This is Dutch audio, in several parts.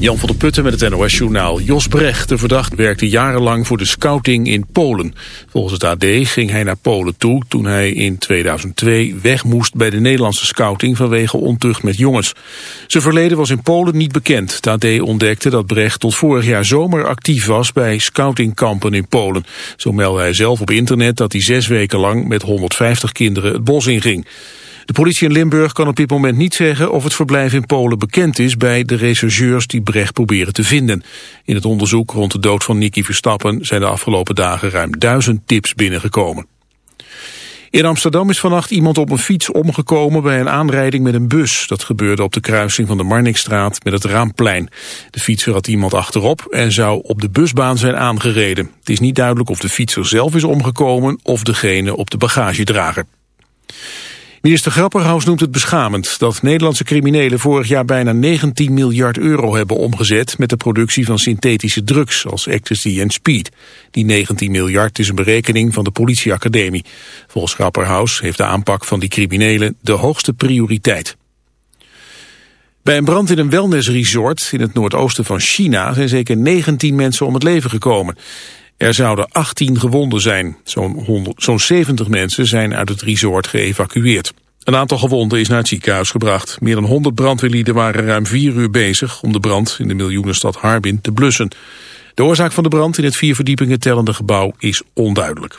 Jan van der Putten met het NOS-journaal. Jos Brecht, de verdachte, werkte jarenlang voor de scouting in Polen. Volgens het AD ging hij naar Polen toe toen hij in 2002 weg moest bij de Nederlandse scouting vanwege ontucht met jongens. Zijn verleden was in Polen niet bekend. Het AD ontdekte dat Brecht tot vorig jaar zomer actief was bij scoutingkampen in Polen. Zo meldde hij zelf op internet dat hij zes weken lang met 150 kinderen het bos inging. De politie in Limburg kan op dit moment niet zeggen of het verblijf in Polen bekend is bij de rechercheurs die Brecht proberen te vinden. In het onderzoek rond de dood van Nicky Verstappen zijn de afgelopen dagen ruim duizend tips binnengekomen. In Amsterdam is vannacht iemand op een fiets omgekomen bij een aanrijding met een bus. Dat gebeurde op de kruising van de Marnixstraat met het Raamplein. De fietser had iemand achterop en zou op de busbaan zijn aangereden. Het is niet duidelijk of de fietser zelf is omgekomen of degene op de bagagedrager. Minister Grapperhaus noemt het beschamend dat Nederlandse criminelen vorig jaar bijna 19 miljard euro hebben omgezet met de productie van synthetische drugs als ecstasy en speed. Die 19 miljard is een berekening van de politieacademie. Volgens Grapperhaus heeft de aanpak van die criminelen de hoogste prioriteit. Bij een brand in een wellnessresort in het noordoosten van China zijn zeker 19 mensen om het leven gekomen. Er zouden 18 gewonden zijn. Zo'n zo 70 mensen zijn uit het resort geëvacueerd. Een aantal gewonden is naar het ziekenhuis gebracht. Meer dan 100 brandweerlieden waren ruim vier uur bezig om de brand in de miljoenenstad Harbin te blussen. De oorzaak van de brand in het vier verdiepingen tellende gebouw is onduidelijk.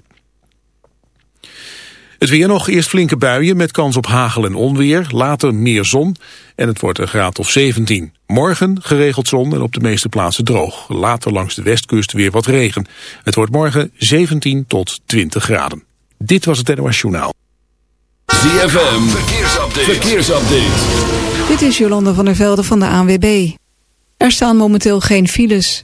Het weer nog, eerst flinke buien met kans op hagel en onweer, later meer zon en het wordt een graad of 17. Morgen geregeld zon en op de meeste plaatsen droog. Later langs de westkust weer wat regen. Het wordt morgen 17 tot 20 graden. Dit was het NOS Journaal. ZFM, verkeersupdate. verkeersupdate. Dit is Jolanda van der Velde van de ANWB. Er staan momenteel geen files.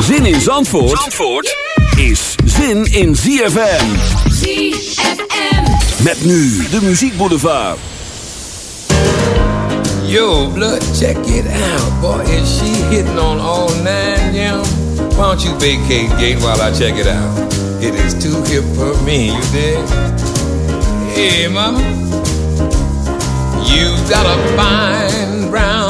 Zin in Zandvoort, Zandvoort is zin in ZFM. ZFM. Met nu de Muziek Boulevard. Yo, blood, check it out. Boy, is she hitting on all nine, yeah? Why don't you vacate gate while I check it out? It is too hip for me, you dig? Hey, mama. You got a fine brown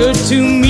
good to me.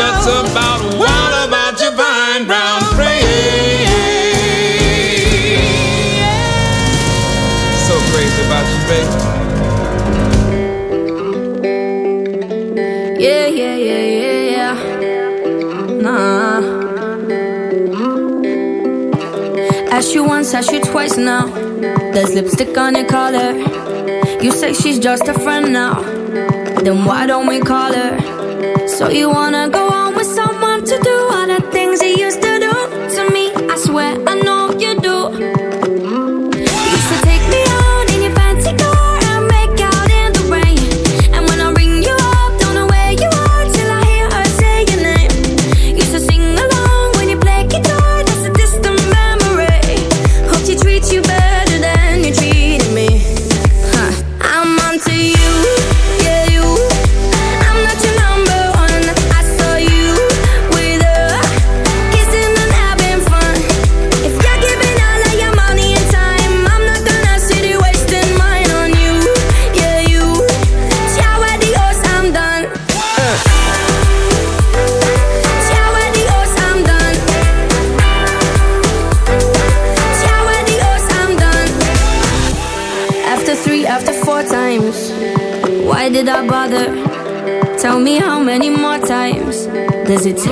nuts about what about your vine brown frame? So crazy about you, baby. Yeah, yeah, yeah, yeah, yeah. Nah. Asked you once, asked you twice now. There's lipstick on your collar. You say she's just a friend now. Then why don't we call her? So you wanna go on with someone to do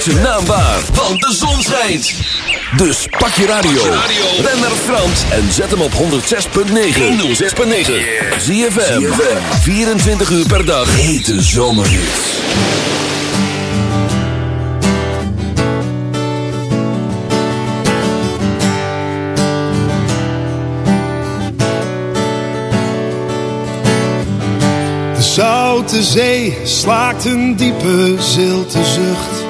Maak zijn naam waar, want de zon schijnt. Dus pak je radio. Ben naar Frans en zet hem op 106.9. 106.9. ZFM. 24 uur per dag. Hete zomerhits. De zoute zee slaakt een diepe zilte zucht.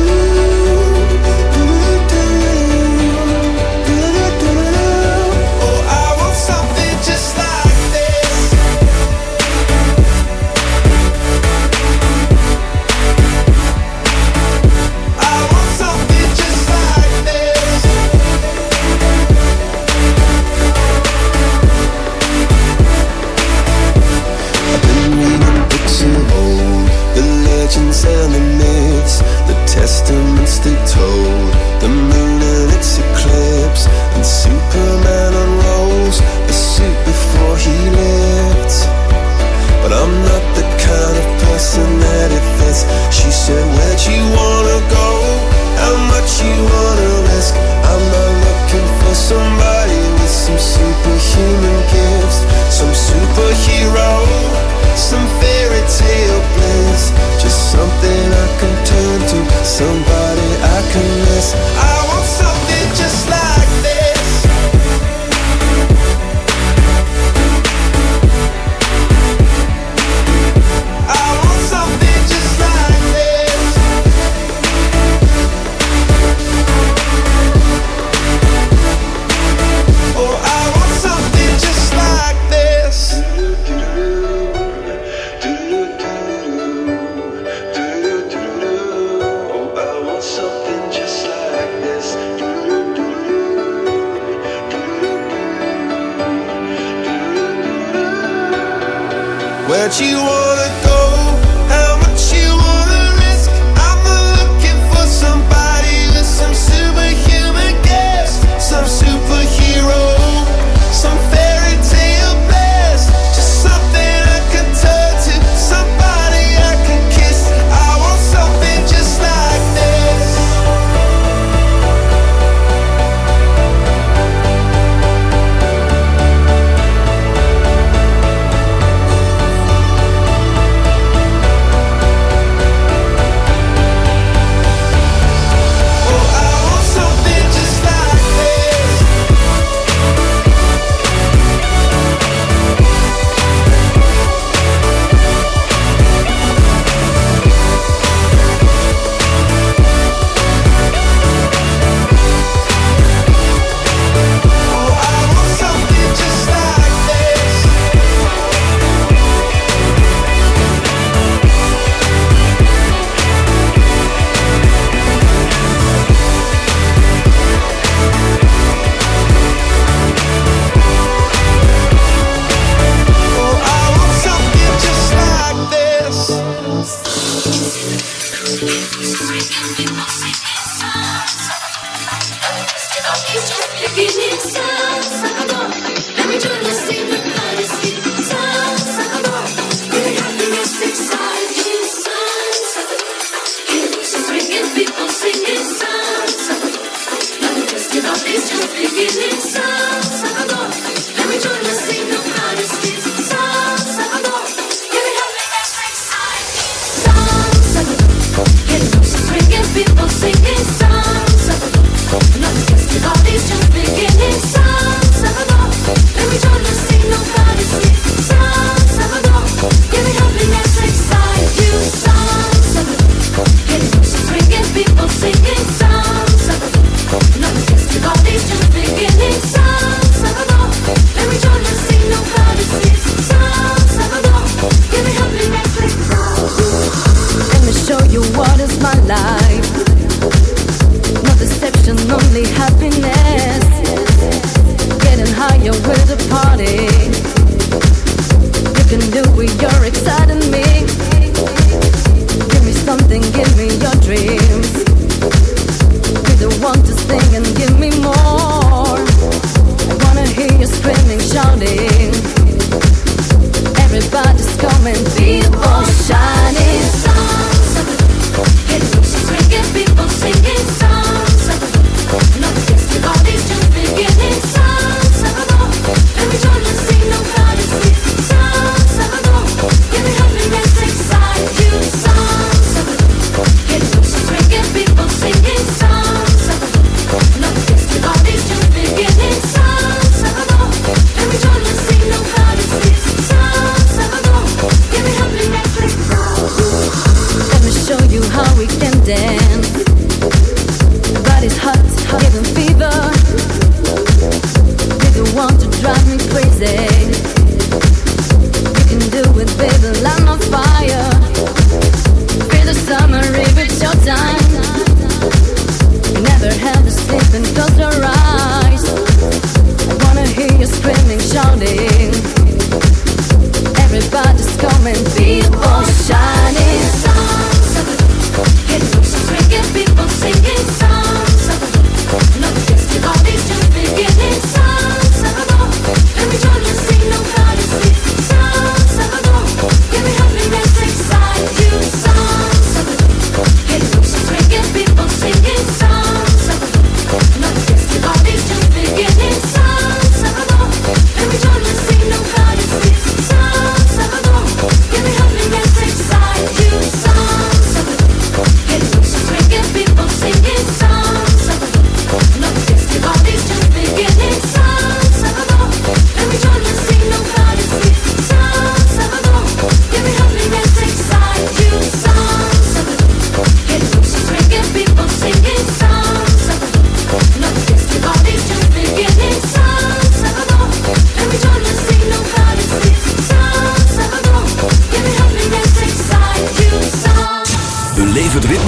You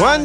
One